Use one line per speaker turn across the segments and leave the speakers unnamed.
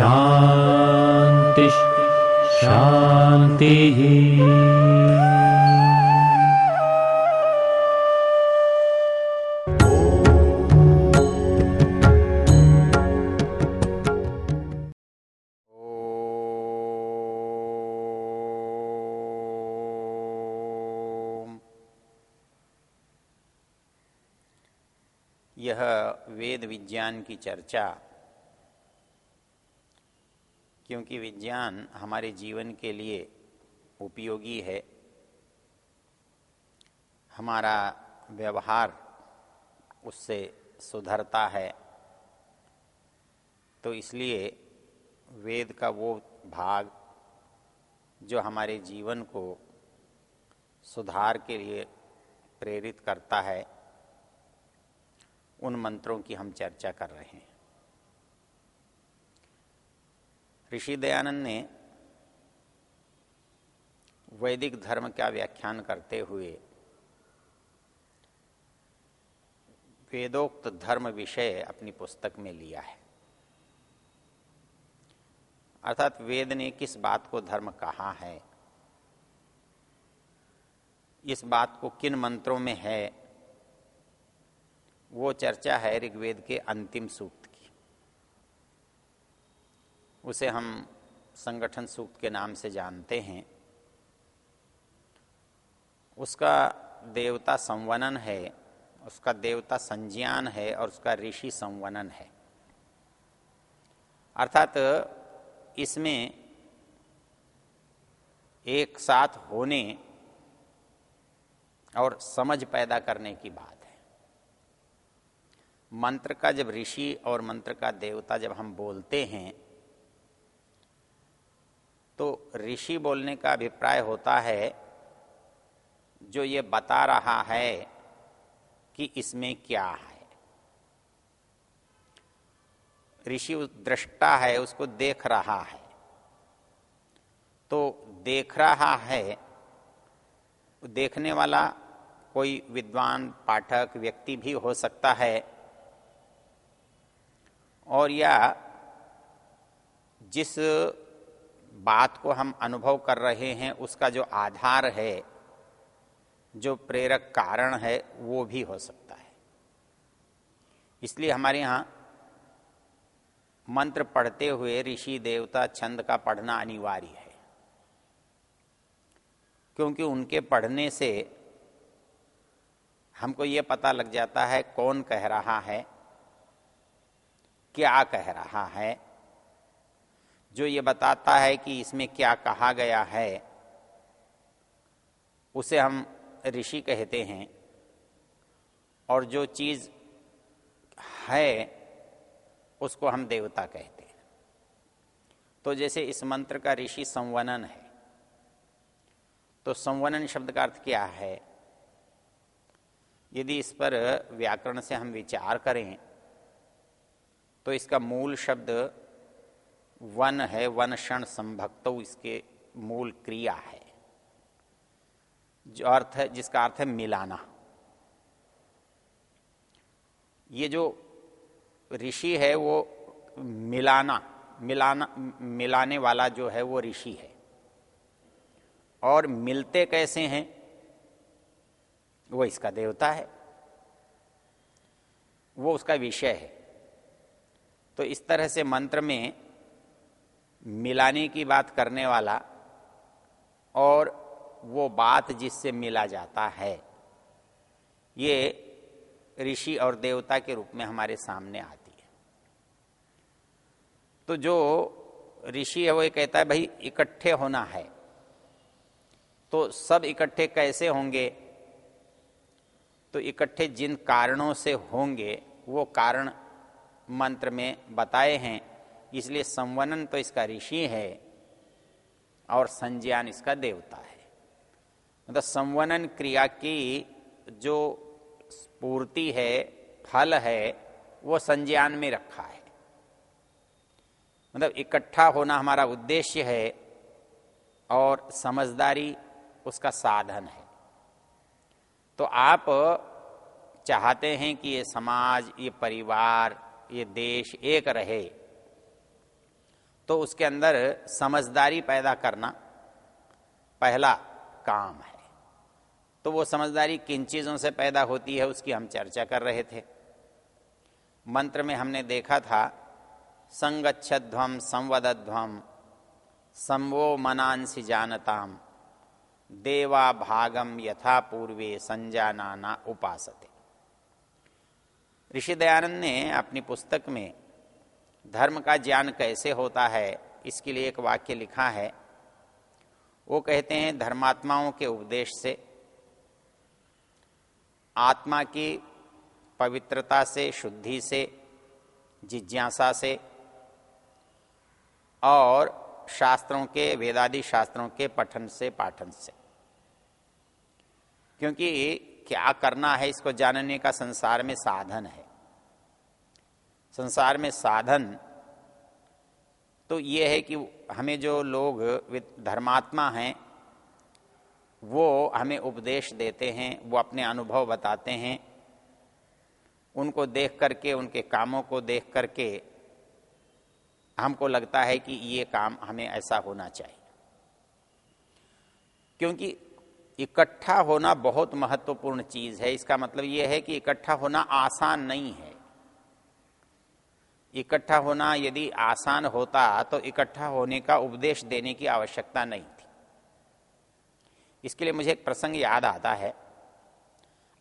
शांति
ओम। यह वेद विज्ञान की चर्चा क्योंकि विज्ञान हमारे जीवन के लिए उपयोगी है। हमारा व्यवहार उससे सुधरता है। तो इसलिए वेद का वो भाग जो हमारे जीवन को सुधार के लिए प्रेरित करता है, उन मंत्रों की हम चर्चा कर रहे हैं। ऋषि दयानंद ने वैदिक धर्म का व्याख्यान करते हुए वेदोक्त धर्म विषय अपनी पुस्तक में लिया है। अर्थात वेद ने किस बात को धर्म कहा है, इस बात को किन मंत्रों में है, वो चर्चा है ऋग्वेद के अंतिम सूक्त की उसे हम संगठन सूक्त के नाम से जानते हैं। उसका देवता संवनन है, उसका देवता संज्ञान है और उसका ऋषि संवनन है। अर्थात इसमें एक साथ होने और समझ पैदा करने की बात है। मंत्र का जब ऋषि और मंत्र का देवता जब हम बोलते हैं तो ऋषि बोलने का अभिप्राय होता है, जो ये बता रहा है कि इसमें क्या है। ऋषि दृष्टा है, उसको देख रहा है। तो देख रहा है, देखने वाला कोई विद्वान, पाठक, व्यक्ति भी हो सकता है। और या जिस बात को हम अनुभव कर रहे हैं, उसका जो आधार है, जो प्रेरक कारण है, वो भी हो सकता है। इसलिए हमारे यहाँ मंत्र पढ़ते हुए ऋषि देवता छंद का पढ़ना अनिवार्य है। क्योंकि उनके पढ़ने से हमको ये पता लग जाता है कौन कह रहा है, क्या कह रहा है जो ये बताता है कि इसमें क्या कहा गया है, उसे हम ऋषि कहते हैं। और जो चीज़ है, उसको हम देवता कहते हैं। तो जैसे इस मंत्र का ऋषि संवनन है तो संवनन शब्द का अर्थ क्या है? यदि इस पर व्याकरण से हम विचार करें तो इसका मूल शब्द वन है, वन क्षण संभक्त इसके मूल क्रिया है। जो अर्थ है, जिसका अर्थ है मिलाना। ये जो ऋषि है, वो मिलाना मिलाना, मिलाने वाला जो है, वो ऋषि है। और मिलते कैसे हैं, वो इसका देवता है। वो उसका विषय है। तो इस तरह से मंत्र में मिलाने की बात करने वाला और वो बात जिससे मिला जाता है, ये ऋषि और देवता के रूप में हमारे सामने आती है। तो जो ऋषि है वो ये कहता है, भाई, इकट्ठे होना है। तो सब इकट्ठे कैसे होंगे? तो इकट्ठे जिन कारणों से होंगे, वो कारण मंत्र में बताए हैं। इसलिए संवनन तो इसका ऋषि है और संज्ञान इसका देवता है। मतलब संवनन क्रिया की जो पूर्ति है, फल है, वो संज्ञान में रखा है। मतलब इकट्ठा होना हमारा उद्देश्य है और समझदारी उसका साधन है। तो आप चाहते हैं कि ये समाज, ये परिवार, ये देश एक रहे तो उसके अंदर समझदारी पैदा करना पहला काम है। तो वो समझदारी किन चीज़ों से पैदा होती है उसकी हम चर्चा कर रहे थे। मंत्र में हमने देखा था संगच्छध्वम संवदध्वम संवो मनांसी जानताम, देवा भागम यथा पूर्वे संजाना उपासते। ऋषि दयानंद ने अपनी पुस्तक में धर्म का ज्ञान कैसे होता है, इसके लिए एक वाक्य लिखा है। वो कहते हैं, धर्मात्माओं के उपदेश से, आत्मा की पवित्रता से, शुद्धि से, जिज्ञासा से, और शास्त्रों के, वेदादि शास्त्रों के पठन से, पाठन से। क्योंकि क्या करना है इसको जानने का संसार में साधन है। संसार में साधन तो ये है कि हमें जो लोग धर्मात्मा हैं, वो हमें उपदेश देते हैं, वो अपने अनुभव बताते हैं। उनको देख करके, उनके कामों को देख करके हमको लगता है कि ये काम हमें ऐसा होना चाहिए। क्योंकि इकट्ठा होना बहुत महत्वपूर्ण चीज़ है। इसका मतलब ये है कि इकट्ठा होना आसान नहीं है। इकट्ठा होना यदि आसान होता तो इकट्ठा होने का उपदेश देने की आवश्यकता नहीं थी। इसके लिए मुझे एक प्रसंग याद आता है।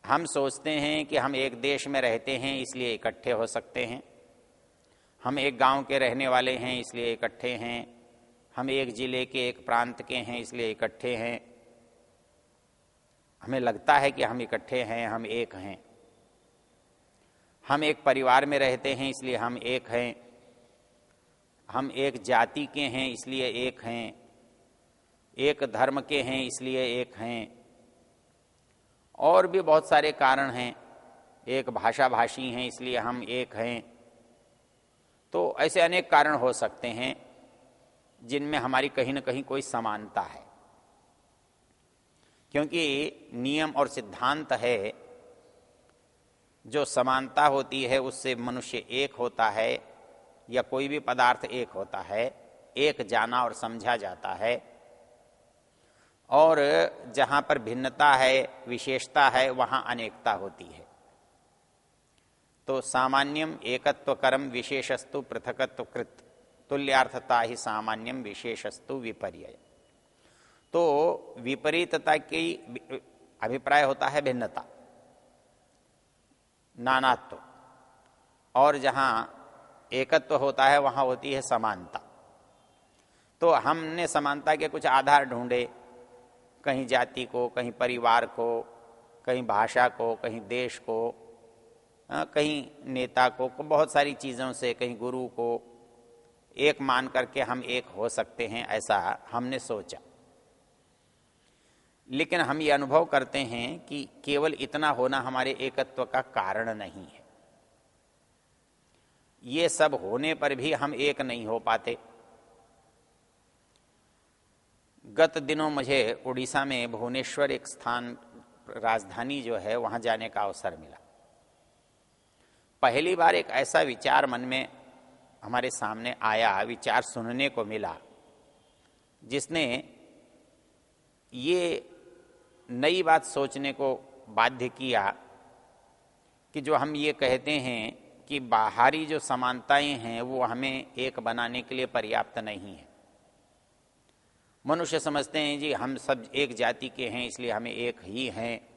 हम सोचते हैं कि हम एक देश में रहते हैं, इसलिए इकट्ठे हो सकते हैं। हम एक गाँव के रहने वाले हैं, इसलिए इकट्ठे हैं। हम एक ज़िले के, एक प्रांत के हैं, इसलिए इकट्ठे हैं। हमें लगता है कि हम इकट्ठे हैं, हम एक हैं। हम एक परिवार में रहते हैं, इसलिए हम एक हैं। हम एक जाति के हैं, इसलिए एक हैं। एक धर्म के हैं, इसलिए एक हैं। और भी बहुत सारे कारण हैं। एक भाषा भाषी हैं, इसलिए हम एक हैं। तो ऐसे अनेक कारण हो सकते हैं, जिनमें हमारी कहीं ना कहीं कोई समानता है। क्योंकि नियम और सिद्धांत है जो समानता होती है, उससे मनुष्य एक होता है या कोई भी पदार्थ एक होता है, एक जाना और समझा जाता है। और जहाँ पर भिन्नता है, विशेषता है, वहाँ अनेकता होती है। तो सामान्यम एकत्व कर्म विशेषस्तु पृथकत्व कृत, तुल्यार्थता ही सामान्यम विशेषस्तु विपर्य तो विपरीतता की अभिप्राय होता है भिन्नता। नानात्व। और जहाँ एकत्व होता है, वहाँ होती है समानता। तो हमने समानता के कुछ आधार ढूंढे। कहीं जाति को, कहीं परिवार को, कहीं भाषा को, कहीं देश को कहीं नेता को बहुत सारी चीज़ों से, कहीं गुरु को, एक मान करके हम एक हो सकते हैं, ऐसा हमने सोचा। लेकिन हम ये अनुभव करते हैं कि केवल इतना होना हमारे एकत्व का कारण नहीं है। ये सब होने पर भी हम एक नहीं हो पाते। गत दिनों मुझे उड़ीसा में भुवनेश्वर एक स्थान, राजधानी जो है, वहाँ जाने का अवसर मिला। पहली बार एक ऐसा विचार मन में हमारे सामने आया, विचार सुनने को मिला, जिसने ये नई बात सोचने को बाध्य किया कि जो हम ये कहते हैं कि बाहरी जो समानताएँ हैं, वो हमें एक बनाने के लिए पर्याप्त नहीं है। मनुष्य समझते हैं, जी, हम सब एक जाति के हैं, इसलिए हमें एक ही हैं।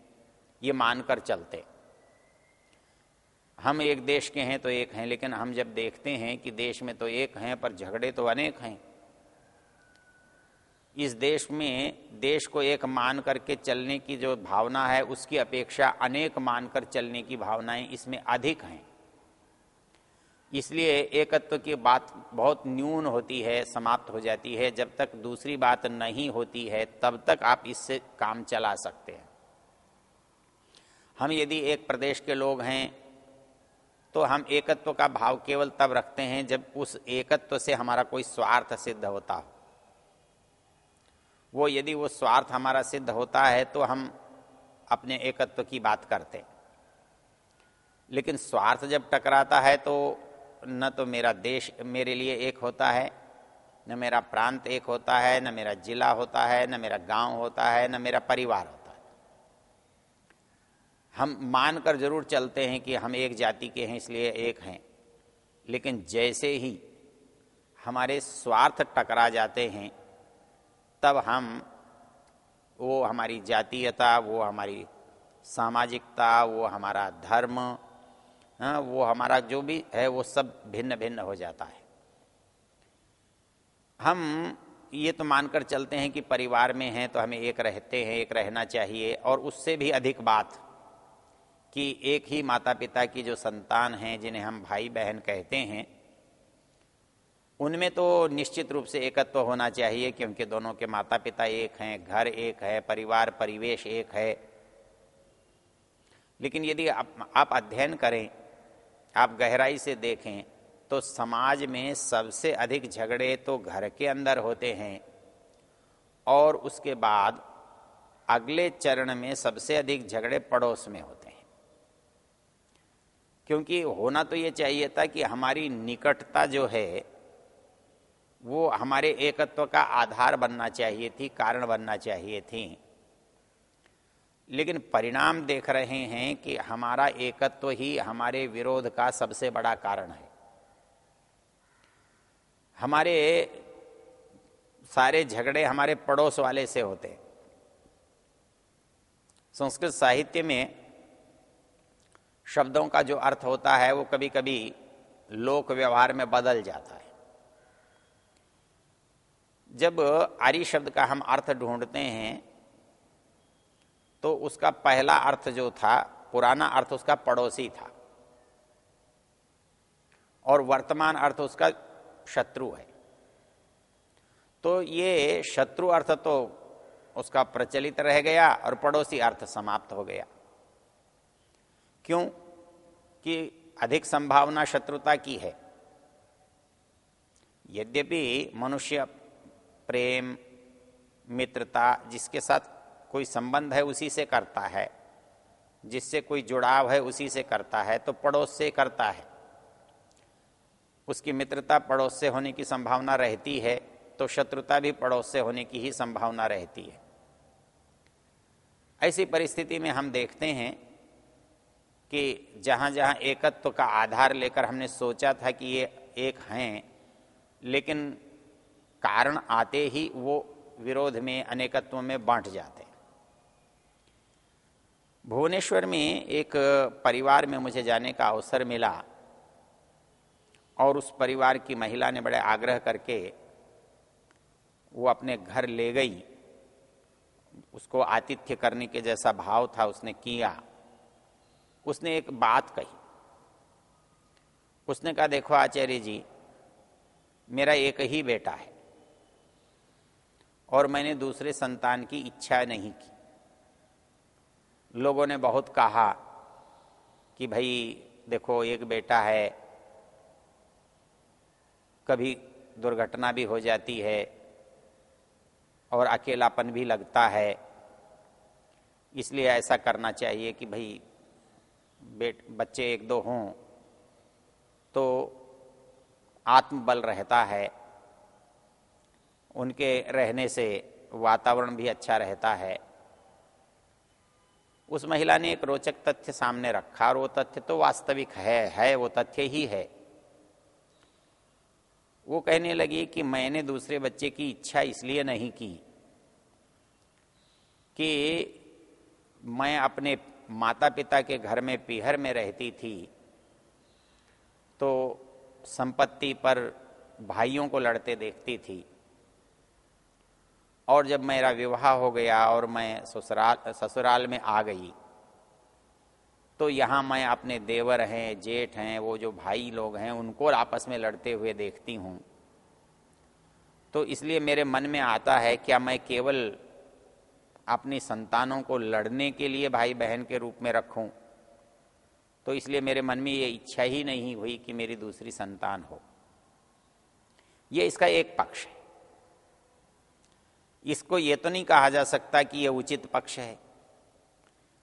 ये मानकर चलते। हम एक देश के हैं तो एक हैं, लेकिन हम जब देखते हैं कि देश में तो एक हैं, पर झगड़े तो अनेक हैं। इस देश में देश को एक मान करके चलने की जो भावना है, उसकी अपेक्षा अनेक मानकर चलने की भावनाएँ इसमें अधिक हैं। इसलिए एकत्व की बात बहुत न्यून होती है, समाप्त हो जाती है। जब तक दूसरी बात नहीं होती है, तब तक आप इससे काम चला सकते हैं। हम यदि एक प्रदेश के लोग हैं तो हम एकत्व का भाव केवल तब रखते हैं जब उस एकत्व से हमारा कोई स्वार्थ सिद्ध होता हो। वो यदि वो स्वार्थ हमारा सिद्ध होता है तो हम अपने एकत्व की बात करते लेकिन स्वार्थ जब टकराता है तो न तो मेरा देश मेरे लिए एक होता है, न मेरा प्रांत एक होता है, न मेरा जिला होता है, न मेरा गाँव होता है, न मेरा परिवार होता है। हम मानकर ज़रूर चलते हैं कि हम एक जाति के हैं, इसलिए एक हैं। लेकिन जैसे ही हमारे स्वार्थ टकरा जाते हैं तब हम, वो हमारी जातीयता, वो हमारी सामाजिकता, वो हमारा धर्म हाँ वो हमारा जो भी है, वो सब भिन्न भिन्न हो जाता है। हम ये तो मानकर चलते हैं कि परिवार में हैं तो हमें एक रहते हैं, एक रहना चाहिए, और उससे भी अधिक बात कि एक ही माता पिता की जो संतान हैं, जिन्हें हम भाई बहन कहते हैं उनमें तो निश्चित रूप से एकत्व होना चाहिए क्योंकि दोनों के माता पिता एक हैं घर एक है परिवार परिवेश एक है। लेकिन यदि आप, आप अध्ययन करें आप गहराई से देखें तो समाज में सबसे अधिक झगड़े तो घर के अंदर होते हैं और उसके बाद अगले चरण में सबसे अधिक झगड़े पड़ोस में होते हैं। क्योंकि होना तो ये चाहिए था कि हमारी निकटता जो है वो हमारे एकत्व का आधार बनना चाहिए थी, कारण बनना चाहिए थी। लेकिन परिणाम देख रहे हैं कि हमारा एकत्व ही हमारे विरोध का सबसे बड़ा कारण है। हमारे सारे झगड़े हमारे पड़ोस वाले से होते संस्कृत साहित्य में शब्दों का जो अर्थ होता है, वो कभी कभी लोक व्यवहार में बदल जाता है। जब आर्य शब्द का हम अर्थ ढूंढते हैं तो उसका पहला अर्थ जो था, पुराना अर्थ उसका पड़ोसी था। और वर्तमान अर्थ उसका शत्रु है। तो ये शत्रु अर्थ तो उसका प्रचलित रह गया और पड़ोसी अर्थ समाप्त हो गया। क्यों? कि अधिक संभावना शत्रुता की है। यद्यपि मनुष्य प्रेम, मित्रता जिसके साथ कोई संबंध है उसी से करता है। जिससे कोई जुड़ाव है उसी से करता है तो पड़ोस से करता है। उसकी मित्रता पड़ोस से होने की संभावना रहती है तो शत्रुता भी पड़ोस से होने की ही संभावना रहती है। ऐसी परिस्थिति में हम देखते हैं कि जहाँ जहाँ एकत्व का आधार लेकर हमने सोचा था कि ये एक हैं, लेकिन कारण आते ही वो विरोध में, अनेकत्व में बांट जाते भुवनेश्वर में एक परिवार में मुझे जाने का अवसर मिला और उस परिवार की महिला ने बड़े आग्रह करके वो अपने घर ले गई। उसको आतिथ्य करने के जैसा भाव था, उसने किया। उसने एक बात कही। उसने कहा, देखो आचार्य जी, मेरा एक ही बेटा है। और मैंने दूसरे संतान की इच्छा नहीं की। लोगों ने बहुत कहा कि भाई, देखो, एक बेटा है, कभी दुर्घटना भी हो जाती है और अकेलापन भी लगता है। इसलिए ऐसा करना चाहिए कि भाई, बेट, बच्चे एक दो हों तो आत्मबल रहता है। उनके रहने से वातावरण भी अच्छा रहता है। उस महिला ने एक रोचक तथ्य सामने रखा, और वो तथ्य तो वास्तविक है है, वो तथ्य ही है। वो कहने लगी कि मैंने दूसरे बच्चे की इच्छा इसलिए नहीं की कि मैं अपने माता पिता के घर में, पीहर में रहती थी तो संपत्ति पर भाइयों को लड़ते देखती थी। और जब मेरा विवाह हो गया और मैं ससुराल ससुराल में आ गई तो यहाँ मैं अपने देवर हैं, जेठ हैं, वो जो भाई लोग हैं, उनको आपस में लड़ते हुए देखती हूँ। तो इसलिए मेरे मन में आता है, क्या मैं केवल अपनी संतानों को लड़ने के लिए भाई बहन के रूप में रखूँ? तो इसलिए मेरे मन में ये इच्छा ही नहीं हुई कि मेरी दूसरी संतान हो। ये इसका एक पक्ष है। इसको ये तो नहीं कहा जा सकता कि ये उचित पक्ष है।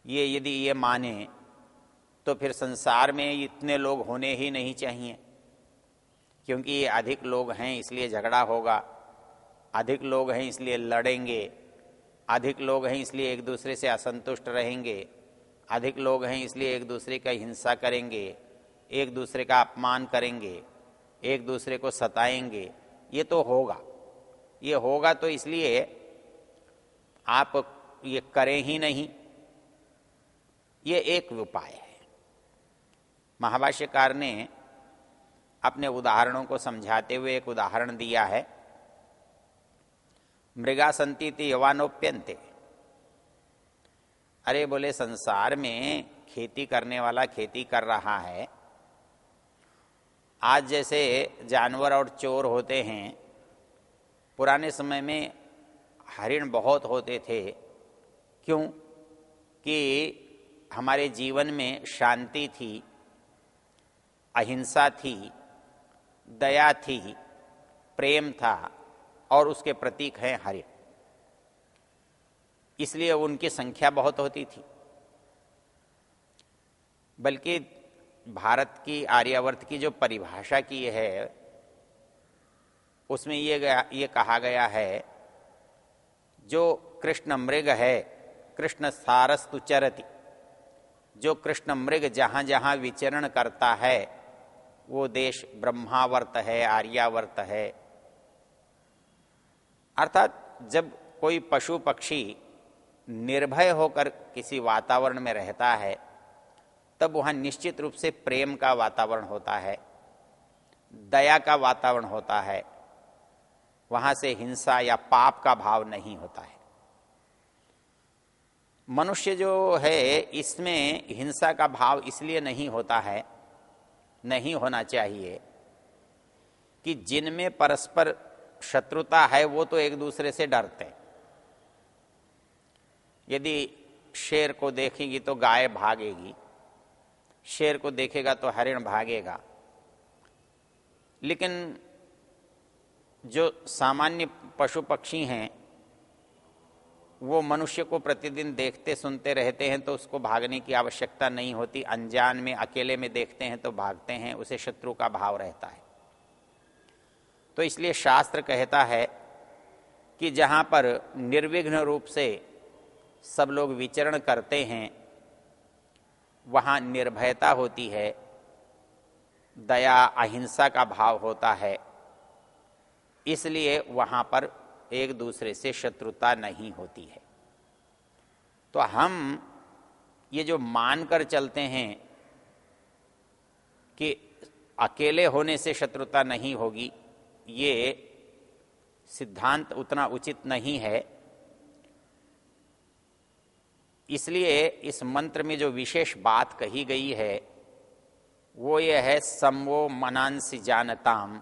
ये यदि ये माने तो फिर संसार में इतने लोग होने ही नहीं चाहिए। क्योंकि ये अधिक लोग हैं, इसलिए झगड़ा होगा। अधिक लोग हैं, इसलिए लड़ेंगे। अधिक लोग हैं, इसलिए एक दूसरे से असंतुष्ट रहेंगे। अधिक लोग हैं, इसलिए एक दूसरे का हिंसा करेंगे। एक दूसरे का अपमान करेंगे। एक दूसरे को सताएँगे। ये तो होगा। ये होगा तो इसलिए आप ये करें ही नहीं। ये एक उपाय है। महाभाष्यकार ने अपने उदाहरणों को समझाते हुए एक उदाहरण दिया है। मृगा संति यवानोप्यंते अरे बोले, संसार में खेती करने वाला खेती कर रहा है। आज जैसे जानवर और चोर होते हैं पुराने समय में हरिण बहुत होते थे। क्यों? कि हमारे जीवन में शांति थी, अहिंसा थी, दया थी, प्रेम था और उसके प्रतीक हैं हरिण। इसलिए उनकी संख्या बहुत होती थी। बल्कि भारत की आर्यावर्त की जो परिभाषा की है उसमें ये गया, ये कहा गया है, जो कृष्ण मृग है, कृष्ण सारस्तु चरति, जो कृष्ण मृग जहाँ जहाँ विचरण करता है, वो देश ब्रह्मावर्त है, आर्यावर्त है। अर्थात जब कोई पशु पक्षी निर्भय होकर किसी वातावरण में रहता है, तब वहाँ निश्चित रूप से प्रेम का वातावरण होता है, दया का वातावरण होता है। वहाँ से हिंसा या पाप का भाव नहीं होता है। मनुष्य जो है, इसमें हिंसा का भाव इसलिए नहीं होता है, नहीं होना चाहिए कि जिनमें परस्पर शत्रुता है, वो तो एक दूसरे से डरते हैं। यदि शेर को देखेगी तो गाय भागेगी, शेर को देखेगा तो हरिण भागेगा। लेकिन जो सामान्य पशु पक्षी हैं, वो मनुष्य को प्रतिदिन देखते, सुनते रहते हैं तो उसको भागने की आवश्यकता नहीं होती। अनजान में, अकेले में देखते हैं तो भागते हैं, उसे शत्रु का भाव रहता है। तो इसलिए शास्त्र कहता है कि जहाँ पर निर्विघ्न रूप से सब लोग विचरण करते हैं, वहाँ निर्भयता होती है, दया, अहिंसा का भाव होता है। इसलिए वहाँ पर एक दूसरे से शत्रुता नहीं होती है। तो हम ये जो मानकर चलते हैं कि अकेले होने से शत्रुता नहीं होगी, ये सिद्धांत उतना उचित नहीं है। इसलिए इस मंत्र में जो विशेष बात कही गई है, वो ये है समवो मनांसी जानताम।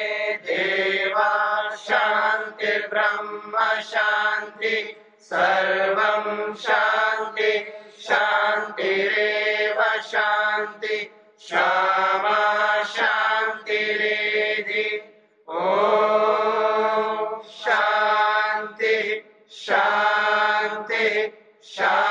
ब्रह्म शान्ति सर्वं शान्ति शान्तिरेव शान्ति क्षमा शान्तिरेधि ओ
शांति शांति शांति।